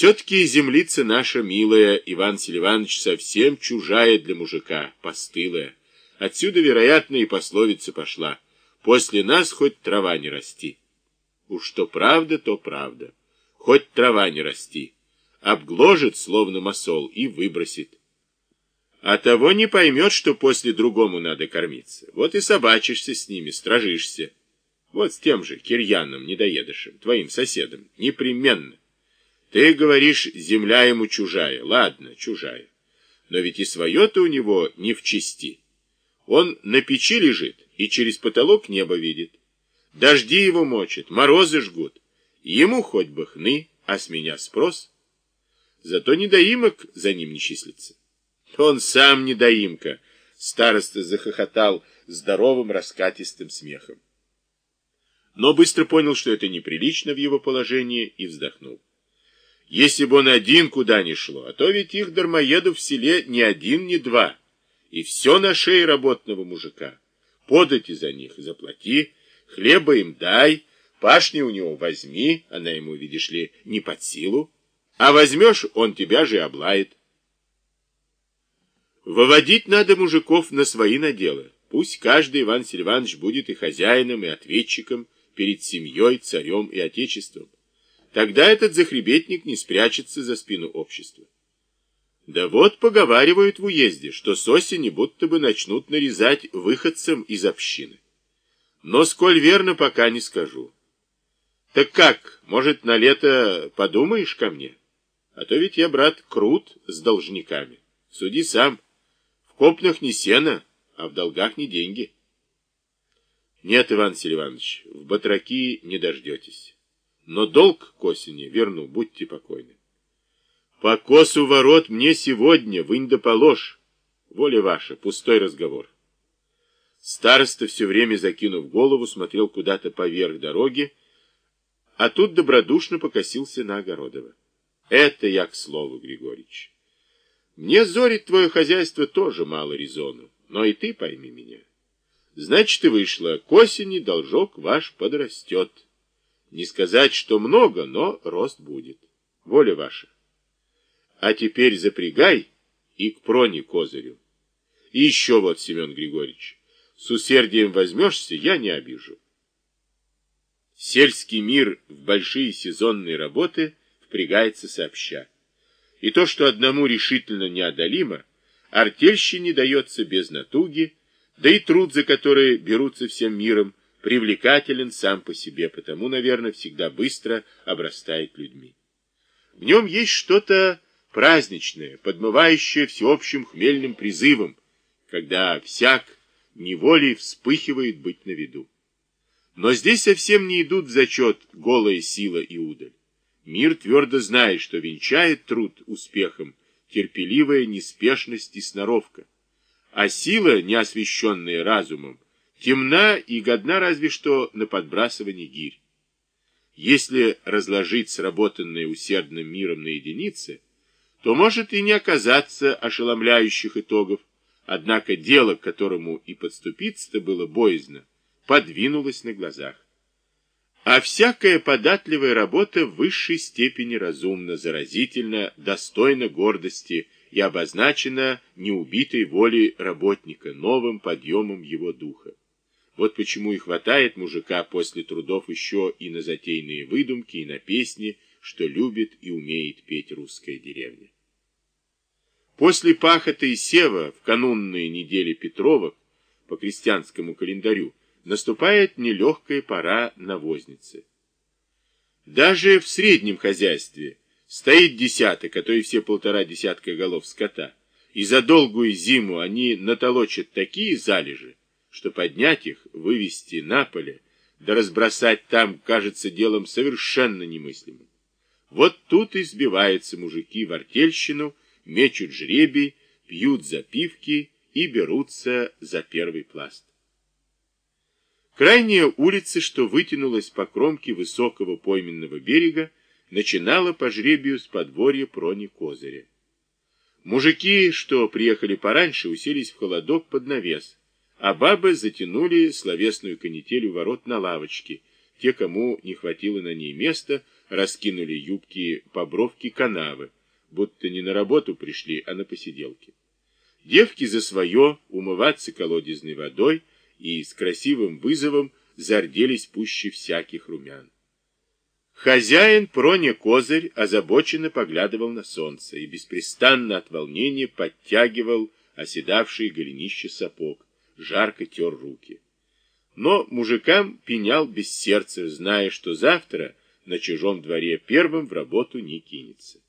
Все-таки землица наша милая, Иван Селиванович, совсем чужая для мужика, постылая. Отсюда, вероятно, и пословица пошла. После нас хоть трава не расти. Уж что правда, то правда. Хоть трава не расти. Обгложит, словно масол, и выбросит. А того не поймет, что после другому надо кормиться. Вот и собачишься с ними, стражишься. Вот с тем же Кирьяном, недоедышем, твоим соседом, непременно. Ты говоришь, земля ему чужая. Ладно, чужая. Но ведь и свое-то у него не в чести. Он на печи лежит и через потолок небо видит. Дожди его мочат, морозы жгут. Ему хоть бы хны, а с меня спрос. Зато недоимок за ним не числится. Он сам недоимка. Староста захохотал здоровым раскатистым смехом. Но быстро понял, что это неприлично в его положении, и вздохнул. Если бы он один куда ни шло, а то ведь их дармоедов в селе ни один, ни два. И все на шее работного мужика. Подати за них, заплати, хлеба им дай, пашни у него возьми, она ему, видишь ли, не под силу. А возьмешь, он тебя же облает. Выводить надо мужиков на свои наделы. Пусть каждый Иван Сильванович будет и хозяином, и ответчиком перед семьей, царем и отечеством. Тогда этот захребетник не спрячется за спину общества. Да вот поговаривают в уезде, что с осени будто бы начнут нарезать выходцам из общины. Но сколь верно, пока не скажу. Так как, может, на лето подумаешь ко мне? А то ведь я, брат, крут с должниками. Суди сам. В копнах не сено, а в долгах не деньги. Нет, Иван Селиванович, в батраки не дождетесь но долг к осени верну, будьте покойны. По косу ворот мне сегодня, вынь да положь. Воля ваша, пустой разговор. Староста, все время закинув голову, смотрел куда-то поверх дороги, а тут добродушно покосился на Огородова. Это я к слову, Григорьевич. Мне зорит твое хозяйство тоже мало резону, но и ты пойми меня. Значит, и вышло, к осени должок ваш подрастет. Не сказать, что много, но рост будет. Воля ваша. А теперь запрягай и к проне козырю. И еще вот, Семен Григорьевич, с усердием возьмешься, я не обижу. Сельский мир в большие сезонные работы впрягается сообща. И то, что одному решительно неодолимо, артельщине дается без натуги, да и труд, за который берутся всем миром, привлекателен сам по себе, потому, наверное, всегда быстро обрастает людьми. В нем есть что-то праздничное, подмывающее всеобщим хмельным призывом, когда всяк неволей вспыхивает быть на виду. Но здесь совсем не идут в зачет голая сила и удаль. Мир твердо знает, что венчает труд успехом терпеливая неспешность и сноровка, а сила, не освещенная разумом, темна и годна разве что на подбрасывание гирь. Если разложить сработанное усердным миром на единицы, то может и не оказаться ошеломляющих итогов, однако дело, к которому и подступиться-то было боязно, подвинулось на глазах. А всякая податливая работа в высшей степени разумна, заразительна, достойна гордости и обозначена неубитой волей работника, новым подъемом его духа. Вот почему и хватает мужика после трудов еще и на затейные выдумки, и на песни, что любит и умеет петь русская деревня. После пахота и сева в канунные недели Петровок по крестьянскому календарю наступает нелегкая пора навозницы. Даже в среднем хозяйстве стоит десяток, а то и все полтора десятка голов скота, и за долгую зиму они натолочат такие залежи, что поднять их, вывести на поле, да разбросать там, кажется делом совершенно немыслимым. Вот тут и сбиваются мужики в артельщину, мечут жребий, пьют запивки и берутся за первый пласт. Крайняя улица, что вытянулась по кромке высокого пойменного берега, начинала по жребию с подворья прони Козыря. Мужики, что приехали пораньше, уселись в холодок под навес, а бабы затянули словесную канитель у ворот на лавочке. Те, кому не хватило на ней места, раскинули юбки по бровке канавы, будто не на работу пришли, а на посиделки. Девки за свое умываться колодезной водой и с красивым вызовом зарделись пуще всяких румян. Хозяин Проня Козырь озабоченно поглядывал на солнце и беспрестанно от волнения подтягивал оседавшие голенище сапог, жарко тер руки. Но мужикам пенял без сердца, зная, что завтра на чужом дворе первым в работу не кинется.